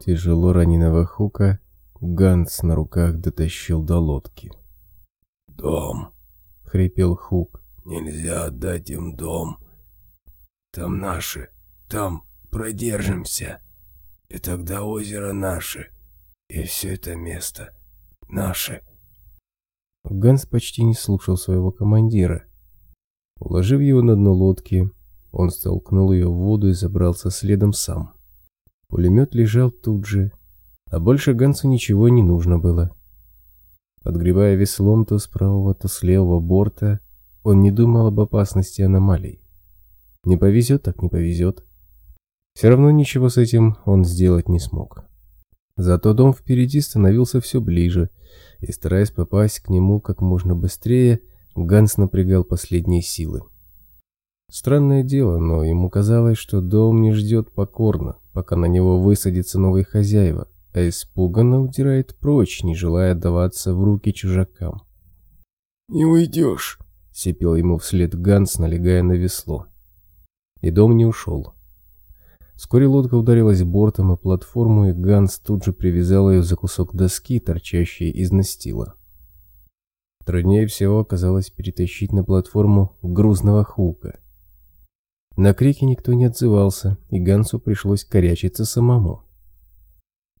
Тяжело раненого Хука Ганс на руках дотащил до лодки. «Дом!» — хрипел Хук. «Нельзя отдать им дом. Там наши, там продержимся. И тогда озеро наше. И все это место наше». Ганс почти не слушал своего командира. Уложив его на дно лодки, он столкнул ее в воду и забрался следом сам. Пулемет лежал тут же, а больше Гансу ничего не нужно было. Подгребая веслом то с правого, то с левого борта, он не думал об опасности аномалий. Не повезет, так не повезет. Все равно ничего с этим он сделать не смог. Зато дом впереди становился все ближе, и стараясь попасть к нему как можно быстрее, Ганс напрягал последние силы. Странное дело, но ему казалось, что дом не ждет покорно, пока на него высадятся новые хозяева, а испуганно удирает прочь, не желая отдаваться в руки чужакам. «Не уйдешь!» — сипел ему вслед Ганс, налегая на весло. И дом не ушел. Вскоре лодка ударилась бортом о платформу, и Ганс тут же привязал ее за кусок доски, торчащий из настила. Труднее всего оказалось перетащить на платформу грузного хука — на крики никто не отзывался, и Гансу пришлось корячиться самому.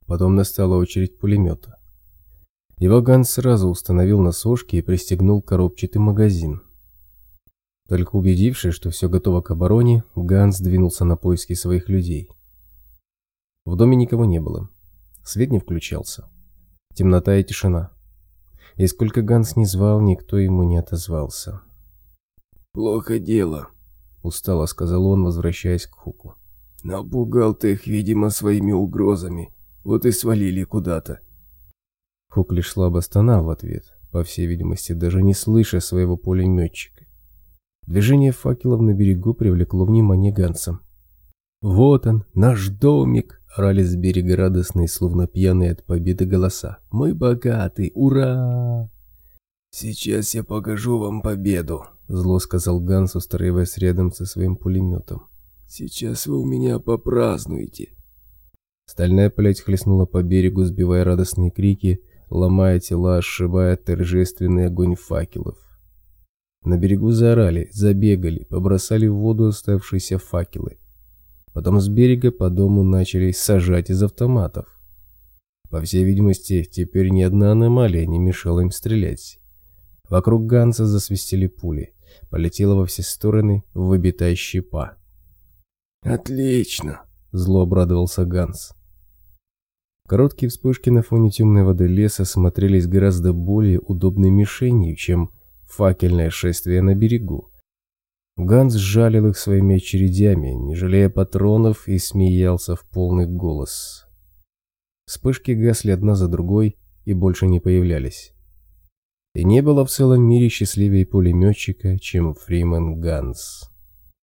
Потом настала очередь пулемета. Его Ганс сразу установил на сошке и пристегнул коробчатый магазин. Только убедившись, что все готово к обороне, Ганс двинулся на поиски своих людей. В доме никого не было. Свет не включался. Темнота и тишина. И сколько Ганс не звал, никто ему не отозвался. «Плохо дело», — устало сказал он, возвращаясь к Хуку. «Напугал ты их, видимо, своими угрозами. Вот и свалили куда-то». Хук лишь слабо стонал в ответ, по всей видимости, даже не слыша своего пулеметчика. Движение факелов на берегу привлекло внимание Ганса. «Вот он, наш домик!» — орали с берега радостные, словно пьяные от победы голоса. «Мы богаты! Ура!» «Сейчас я покажу вам победу», — зло сказал Ганс, устраиваясь рядом со своим пулеметом. «Сейчас вы у меня попразднуете». Стальная плеть хлестнула по берегу, сбивая радостные крики, ломая тела, сшибая торжественный огонь факелов. На берегу заорали, забегали, побросали в воду оставшиеся факелы. Потом с берега по дому начали сажать из автоматов. По всей видимости, теперь ни одна аномалия не мешала им стрелять. Вокруг Ганса засвистели пули. Полетела во все стороны выбитая щепа. «Отлично!» — зло обрадовался Ганс. Короткие вспышки на фоне темной воды леса смотрелись гораздо более удобной мишенью, чем факельное шествие на берегу. Ганс сжалил их своими очередями, не жалея патронов, и смеялся в полный голос. Вспышки гасли одна за другой и больше не появлялись. И не было в целом мире счастливее пулеметчика, чем Фриман Ганс.